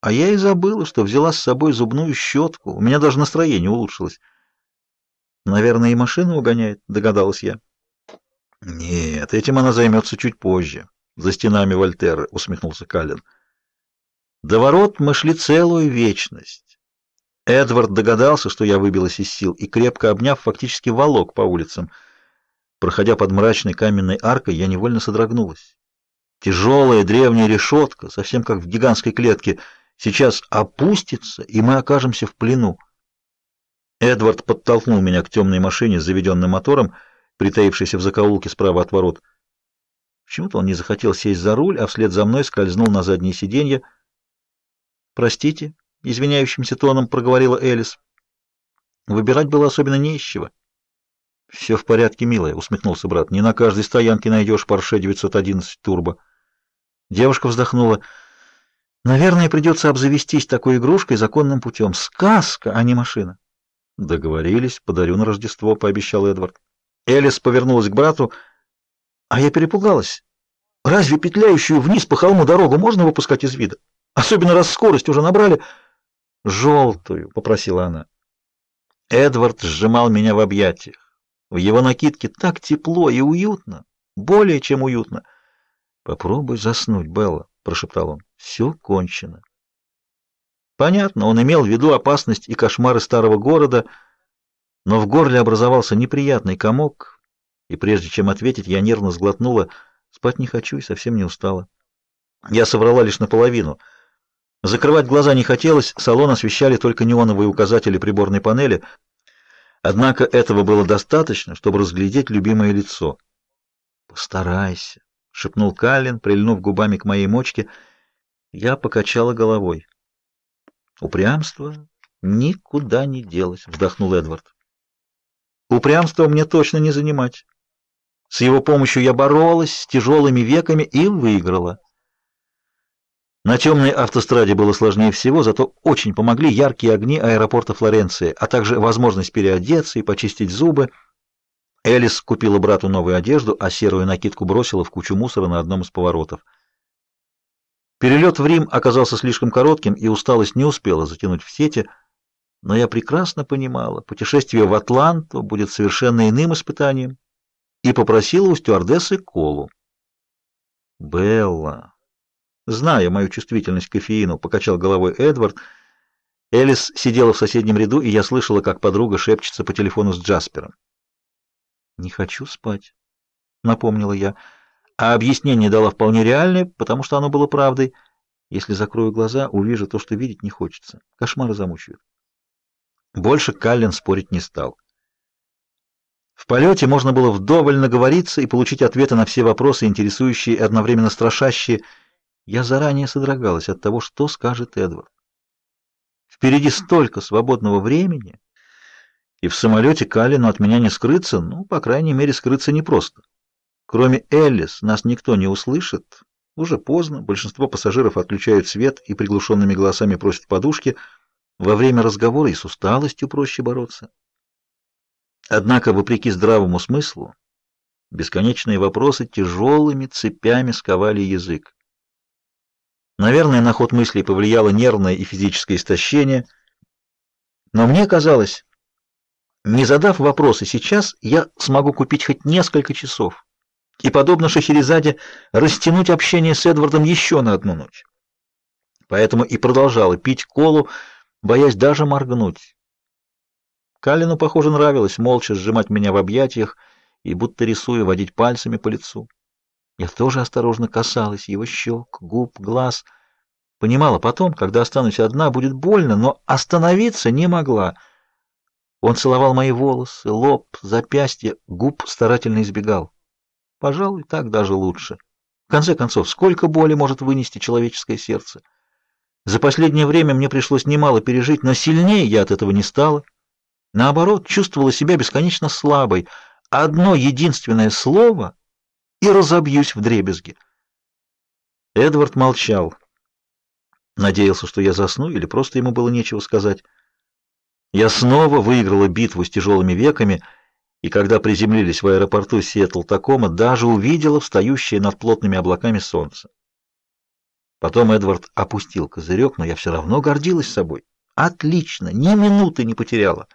А я и забыла, что взяла с собой зубную щетку. У меня даже настроение улучшилось. Наверное, и машину угоняет, догадалась я. Нет, этим она займется чуть позже. За стенами Вольтеры, усмехнулся Каллен. До ворот мы шли целую вечность. Эдвард догадался, что я выбилась из сил, и, крепко обняв, фактически волок по улицам. Проходя под мрачной каменной аркой, я невольно содрогнулась. Тяжелая древняя решетка, совсем как в гигантской клетке, сейчас опустится, и мы окажемся в плену. Эдвард подтолкнул меня к темной машине с заведенным мотором, притаившейся в закоулке справа от ворот. Почему-то он не захотел сесть за руль, а вслед за мной скользнул на заднее сиденье. «Простите», — извиняющимся тоном проговорила Элис. Выбирать было особенно не из чего. «Все в порядке, милая», — усмехнулся брат. «Не на каждой стоянке найдешь Porsche 911 Turbo». Девушка вздохнула. «Наверное, придется обзавестись такой игрушкой законным путем. Сказка, а не машина». «Договорились, подарю на Рождество», — пообещал Эдвард. Элис повернулась к брату. «А я перепугалась. Разве петляющую вниз по холму дорогу можно выпускать из вида? Особенно раз скорость уже набрали». «Желтую», — попросила она. Эдвард сжимал меня в объятиях. В его накидке так тепло и уютно, более чем уютно. Попробуй заснуть, Белла, прошептал он. Все кончено. Понятно, он имел в виду опасность и кошмары старого города, но в горле образовался неприятный комок, и прежде чем ответить, я нервно сглотнула. Спать не хочу и совсем не устала. Я соврала лишь наполовину. Закрывать глаза не хотелось, салон освещали только неоновые указатели приборной панели — Однако этого было достаточно, чтобы разглядеть любимое лицо. «Постарайся», — шепнул Каллен, прильнув губами к моей мочке. Я покачала головой. «Упрямство никуда не делось», — вздохнул Эдвард. «Упрямство мне точно не занимать. С его помощью я боролась с тяжелыми веками и выиграла». На темной автостраде было сложнее всего, зато очень помогли яркие огни аэропорта Флоренции, а также возможность переодеться и почистить зубы. Элис купила брату новую одежду, а серую накидку бросила в кучу мусора на одном из поворотов. Перелет в Рим оказался слишком коротким, и усталость не успела затянуть в сети, но я прекрасно понимала, путешествие в Атланту будет совершенно иным испытанием, и попросила у стюардессы колу. «Белла», Зная мою чувствительность к кофеину, покачал головой Эдвард. Элис сидела в соседнем ряду, и я слышала, как подруга шепчется по телефону с Джаспером. «Не хочу спать», — напомнила я. А объяснение дала вполне реальное, потому что оно было правдой. Если закрою глаза, увижу то, что видеть не хочется. Кошмары замучают. Больше Каллен спорить не стал. В полете можно было вдоволь наговориться и получить ответы на все вопросы, интересующие и одновременно страшащие, я заранее содрогалась от того, что скажет Эдвард. Впереди столько свободного времени, и в самолете Калину от меня не скрыться, ну, по крайней мере, скрыться непросто. Кроме Эллис нас никто не услышит. Уже поздно, большинство пассажиров отключают свет и приглушенными голосами просят подушки. Во время разговора и с усталостью проще бороться. Однако, вопреки здравому смыслу, бесконечные вопросы тяжелыми цепями сковали язык. Наверное, на ход мыслей повлияло нервное и физическое истощение. Но мне казалось, не задав вопросы сейчас, я смогу купить хоть несколько часов и, подобно Шахерезаде, растянуть общение с Эдвардом еще на одну ночь. Поэтому и продолжала пить колу, боясь даже моргнуть. Калину, похоже, нравилось молча сжимать меня в объятиях и, будто рисуя, водить пальцами по лицу. Я тоже осторожно касалась его щек, губ, глаз. Понимала потом, когда останусь одна, будет больно, но остановиться не могла. Он целовал мои волосы, лоб, запястья, губ старательно избегал. Пожалуй, так даже лучше. В конце концов, сколько боли может вынести человеческое сердце? За последнее время мне пришлось немало пережить, но сильнее я от этого не стала. Наоборот, чувствовала себя бесконечно слабой. Одно единственное слово — и разобьюсь в дребезги. Эдвард молчал. Надеялся, что я засну, или просто ему было нечего сказать. Я снова выиграла битву с тяжелыми веками, и когда приземлились в аэропорту Сиэтл-Такома, даже увидела встающее над плотными облаками солнце. Потом Эдвард опустил козырек, но я все равно гордилась собой. Отлично, ни минуты не потеряла.